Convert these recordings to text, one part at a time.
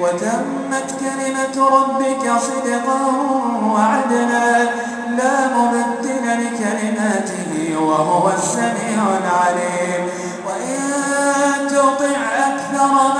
وتمت كلمة ربك صدقا وعدلا لا مبدل لكلماته وهو السميع العليم. وإن تطع أكثر من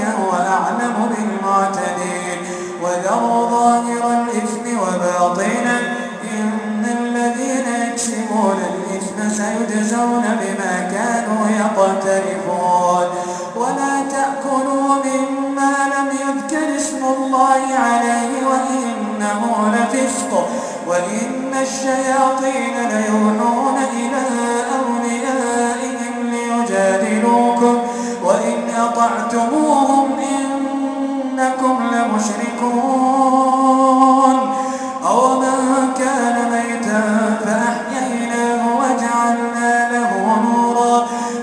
ربك هو أعلم بالمعتدين وذروا ظاهر الإثم وباطنا. إن الذين يكسبون الإثم سيجزون بما كانوا يقترفون. ولا تأكلوا مما لم يذكر اسم الله عليه وإنه لفسق. وإن الشياطين ليوحون إلى أوليائهم ليجادلوكم. وإن أطعتموهم لمشركون أو من كان ميتا فأحييناه وجعلنا له نورا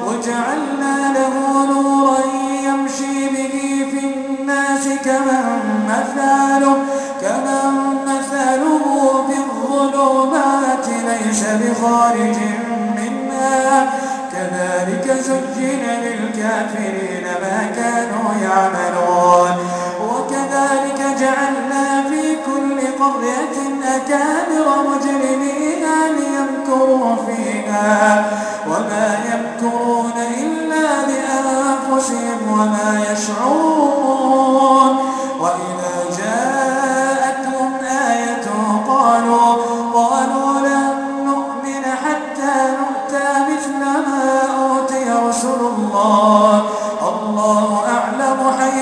وجعلنا له نورا يمشي به في الناس كمن مثاله كمن مثاله في الظلمات ليس بخارج منها. كذلك زجن للكافرين ما كانوا يعملون. قرية أكابر مجرميها ليمكروا فيها وما يمكرون إلا بأنفسهم وما يشعرون وإذا جاءتهم آية قالوا قالوا لن نؤمن حتى نؤتى مثل ما أوتي رسل الله. الله